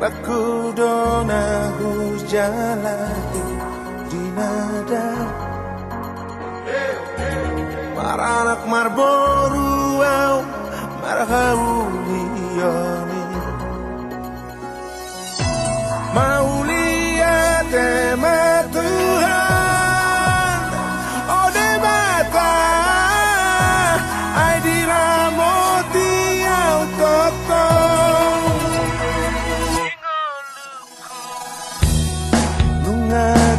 Bakudona hujalati dinada Maranak marboru au marhauli